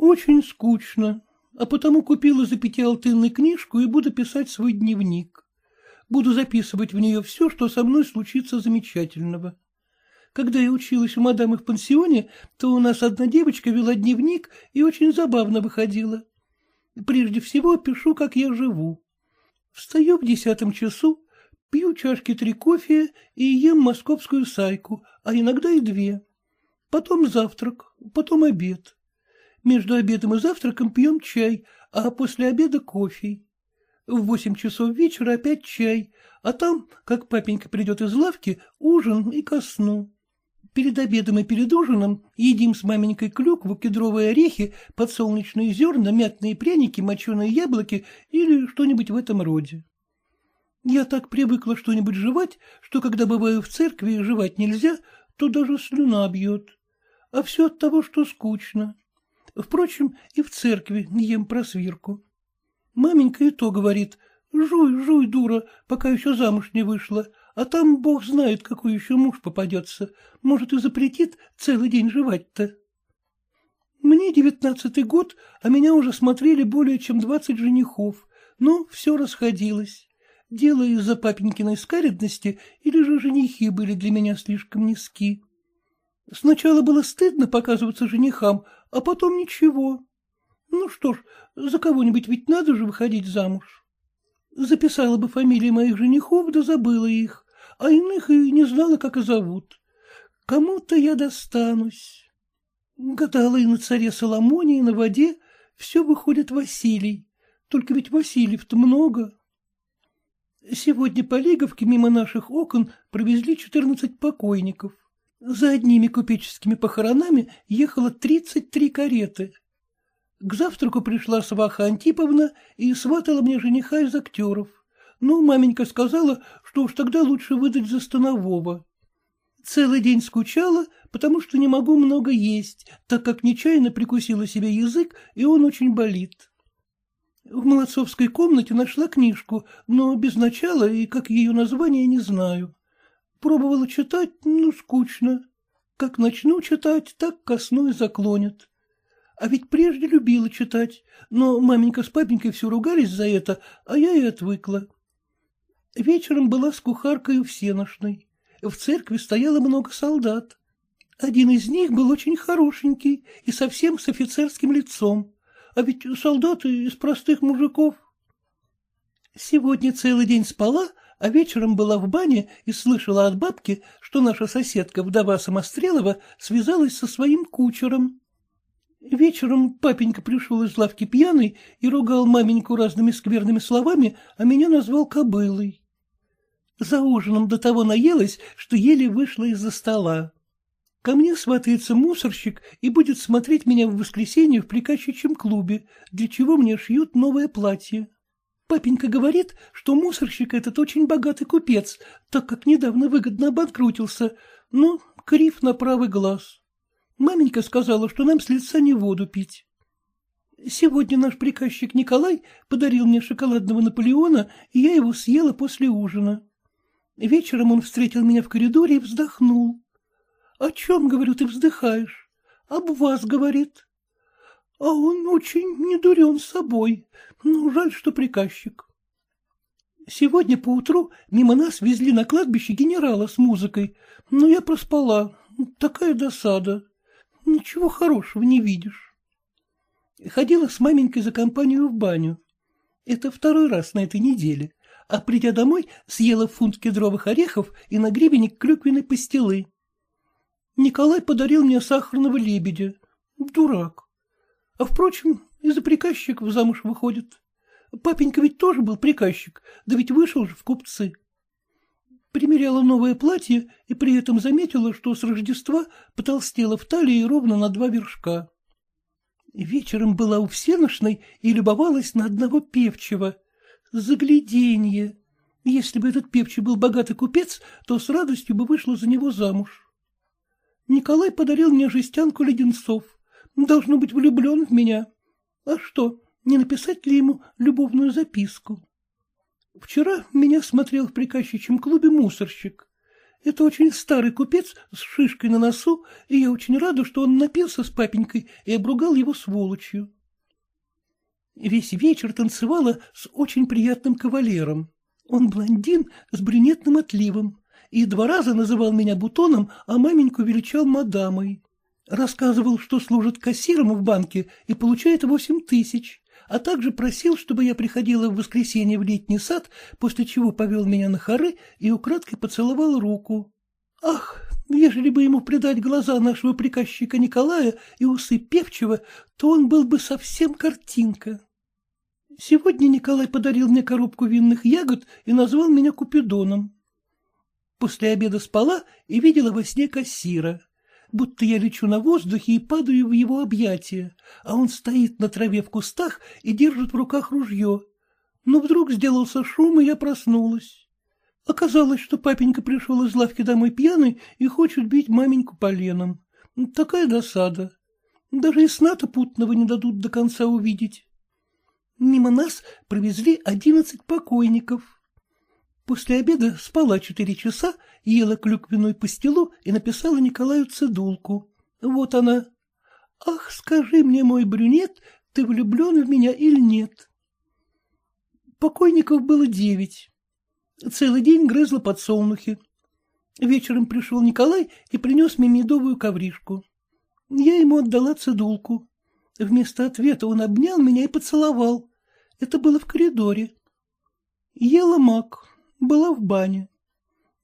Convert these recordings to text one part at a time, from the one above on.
Очень скучно, а потому купила за пятиалтынной книжку и буду писать свой дневник. Буду записывать в нее все, что со мной случится замечательного. Когда я училась у мадамы в пансионе, то у нас одна девочка вела дневник и очень забавно выходила. Прежде всего пишу, как я живу. Встаю в десятом часу, пью чашки три кофе и ем московскую сайку, а иногда и две. Потом завтрак, потом обед. Между обедом и завтраком пьем чай, а после обеда кофе. В восемь часов вечера опять чай, а там, как папенька придет из лавки, ужин и ко сну. Перед обедом и перед ужином едим с маменькой клюкву, кедровые орехи, подсолнечные зерна, мятные пряники, моченые яблоки или что-нибудь в этом роде. Я так привыкла что-нибудь жевать, что когда бываю в церкви и жевать нельзя, то даже слюна бьет. А все от того, что скучно. Впрочем, и в церкви ем просвирку. Маменька и то говорит, жуй, жуй, дура, пока еще замуж не вышла, а там бог знает, какой еще муж попадется. Может, и запретит целый день жевать-то. Мне девятнадцатый год, а меня уже смотрели более чем двадцать женихов, но все расходилось. Дело из-за папенькиной скаредности или же женихи были для меня слишком низки. Сначала было стыдно показываться женихам, а потом ничего. Ну что ж, за кого-нибудь ведь надо же выходить замуж. Записала бы фамилии моих женихов, да забыла их, а иных и не знала, как и зовут. Кому-то я достанусь. Гадала и на царе Соломоне, и на воде, все выходит Василий. Только ведь Васильев-то много. Сегодня по Лиговке мимо наших окон провезли четырнадцать покойников. За одними купеческими похоронами ехало тридцать три кареты. К завтраку пришла сваха Антиповна и сватала мне жениха из актеров. Ну, маменька сказала, что уж тогда лучше выдать за станового. Целый день скучала, потому что не могу много есть, так как нечаянно прикусила себе язык, и он очень болит. В молодцовской комнате нашла книжку, но без начала и как ее название не знаю. Пробовала читать, ну, скучно. Как начну читать, так ко и заклонят. А ведь прежде любила читать, но маменька с папенькой все ругались за это, а я и отвыкла. Вечером была с кухаркой у всеношной. В церкви стояло много солдат. Один из них был очень хорошенький и совсем с офицерским лицом, а ведь солдаты из простых мужиков. Сегодня целый день спала, а вечером была в бане и слышала от бабки, что наша соседка, вдова Самострелова, связалась со своим кучером. Вечером папенька пришел из лавки пьяный и ругал маменьку разными скверными словами, а меня назвал кобылой. За ужином до того наелась, что еле вышла из-за стола. Ко мне сватается мусорщик и будет смотреть меня в воскресенье в приказчичьем клубе, для чего мне шьют новое платье. Папенька говорит, что мусорщик этот очень богатый купец, так как недавно выгодно обанкрутился, но крив на правый глаз. Маменька сказала, что нам с лица не воду пить. Сегодня наш приказчик Николай подарил мне шоколадного Наполеона, и я его съела после ужина. Вечером он встретил меня в коридоре и вздохнул. — О чем, говорю, ты вздыхаешь? — Об вас, говорит. А он очень недурен собой. Ну, жаль, что приказчик. Сегодня поутру мимо нас везли на кладбище генерала с музыкой, но я проспала. Такая досада. Ничего хорошего не видишь. Ходила с маменькой за компанию в баню. Это второй раз на этой неделе. А придя домой, съела фунт кедровых орехов и на гребенек клюквенной пастилы. Николай подарил мне сахарного лебедя. Дурак. А, впрочем, из-за приказчиков замуж выходит. Папенька ведь тоже был приказчик, да ведь вышел же в купцы. Примеряла новое платье и при этом заметила, что с Рождества потолстела в талии ровно на два вершка. Вечером была у всеношной и любовалась на одного певчего. Загляденье! Если бы этот певчий был богатый купец, то с радостью бы вышла за него замуж. Николай подарил мне жестянку леденцов — Должно быть влюблен в меня. А что, не написать ли ему любовную записку? Вчера меня смотрел в приказчичьем клубе мусорщик. Это очень старый купец с шишкой на носу, и я очень рада, что он напился с папенькой и обругал его сволочью. Весь вечер танцевала с очень приятным кавалером. Он блондин с брюнетным отливом, и два раза называл меня бутоном, а маменьку величал мадамой. Рассказывал, что служит кассиром в банке и получает восемь тысяч, а также просил, чтобы я приходила в воскресенье в летний сад, после чего повел меня на хоры и украдкой поцеловал руку. Ах, ежели бы ему придать глаза нашего приказчика Николая и усы певчего, то он был бы совсем картинка. Сегодня Николай подарил мне коробку винных ягод и назвал меня Купидоном. После обеда спала и видела во сне кассира будто я лечу на воздухе и падаю в его объятия, а он стоит на траве в кустах и держит в руках ружье. Но вдруг сделался шум, и я проснулась. Оказалось, что папенька пришел из лавки домой пьяный и хочет бить маменьку поленом. Такая досада. Даже и сна-то путного не дадут до конца увидеть. Мимо нас провезли одиннадцать покойников. После обеда спала четыре часа, ела клюквенную пастилу и написала Николаю цедулку. Вот она. «Ах, скажи мне, мой брюнет, ты влюблен в меня или нет?» Покойников было девять. Целый день грызла подсолнухи. Вечером пришел Николай и принес мне медовую ковришку. Я ему отдала цедулку. Вместо ответа он обнял меня и поцеловал. Это было в коридоре. Ела мак, была в бане.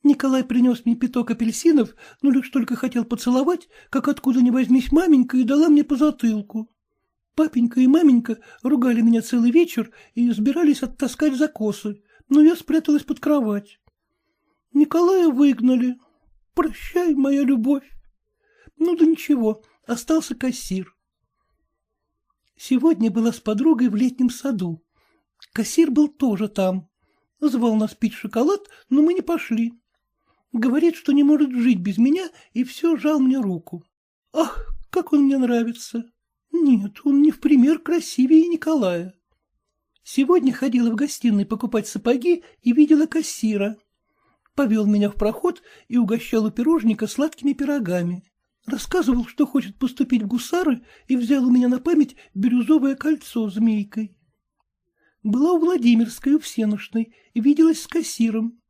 Николай принес мне пяток апельсинов, но лишь только хотел поцеловать, как откуда ни возьмись маменька и дала мне по затылку. Папенька и маменька ругали меня целый вечер и собирались оттаскать за косы, но я спряталась под кровать. Николая выгнали. Прощай, моя любовь. Ну да ничего, остался кассир. Сегодня была с подругой в летнем саду. Кассир был тоже там. Звал нас пить шоколад, но мы не пошли. Говорит, что не может жить без меня, и все жал мне руку. Ах, как он мне нравится! Нет, он не в пример красивее Николая. Сегодня ходила в гостиной покупать сапоги и видела кассира. Повел меня в проход и угощал у пирожника сладкими пирогами. Рассказывал, что хочет поступить в гусары, и взял у меня на память бирюзовое кольцо змейкой. Была у Владимирской, у Всеношной, виделась с кассиром.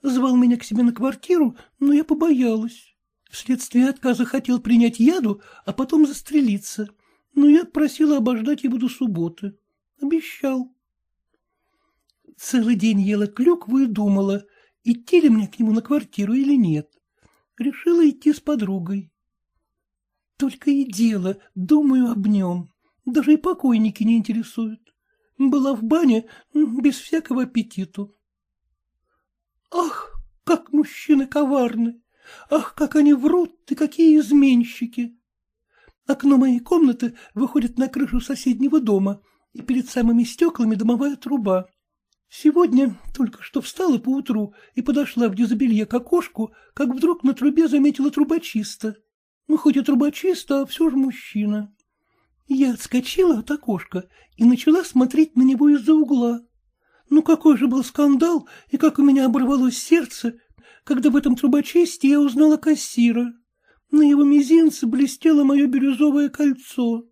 Звал меня к себе на квартиру, но я побоялась. Вследствие отказа хотел принять яду, а потом застрелиться. Но я просила обождать его до субботы. Обещал. Целый день ела клюкву и думала, идти ли мне к нему на квартиру или нет. Решила идти с подругой. Только и дело, думаю об нем. Даже и покойники не интересуют. Была в бане без всякого аппетиту. Ах, как мужчины коварны! Ах, как они врут и какие изменщики! Окно моей комнаты выходит на крышу соседнего дома, и перед самыми стеклами домовая труба. Сегодня только что встала поутру и подошла в дезобелье к окошку, как вдруг на трубе заметила трубочиста. Ну, хоть и трубочиста, а все же мужчина. Я отскочила от окошка и начала смотреть на него из-за угла. Ну какой же был скандал, и как у меня оборвалось сердце, когда в этом трубочисте я узнала кассира. На его мизинце блестело мое бирюзовое кольцо.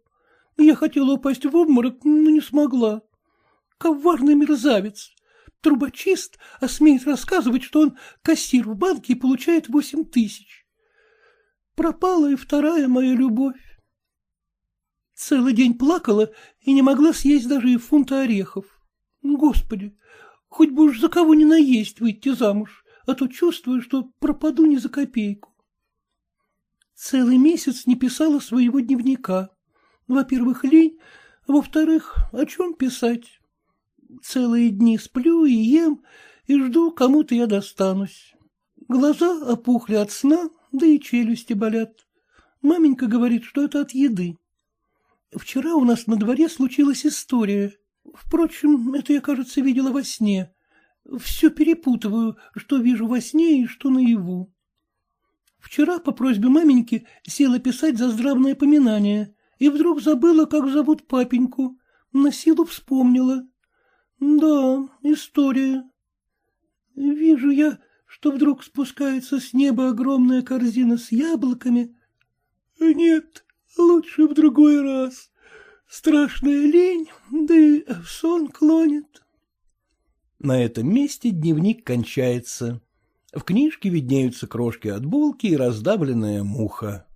Я хотела упасть в обморок, но не смогла. Коварный мерзавец. Трубочист, а смеет рассказывать, что он кассир в банке и получает восемь тысяч. Пропала и вторая моя любовь. Целый день плакала и не могла съесть даже и фунта орехов. Господи, хоть бы уж за кого ни наесть выйти замуж, а то чувствую, что пропаду не за копейку. Целый месяц не писала своего дневника. Во-первых, лень, во-вторых, о чем писать? Целые дни сплю и ем, и жду, кому-то я достанусь. Глаза опухли от сна, да и челюсти болят. Маменька говорит, что это от еды. Вчера у нас на дворе случилась история. Впрочем, это я, кажется, видела во сне. Все перепутываю, что вижу во сне и что наяву. Вчера по просьбе маменьки села писать за здравное поминание, и вдруг забыла, как зовут папеньку. На силу вспомнила. Да, история. Вижу я, что вдруг спускается с неба огромная корзина с яблоками. Нет, лучше в другой раз. Страшная лень, да и в сон клонит. На этом месте дневник кончается. В книжке виднеются крошки от булки и раздавленная муха.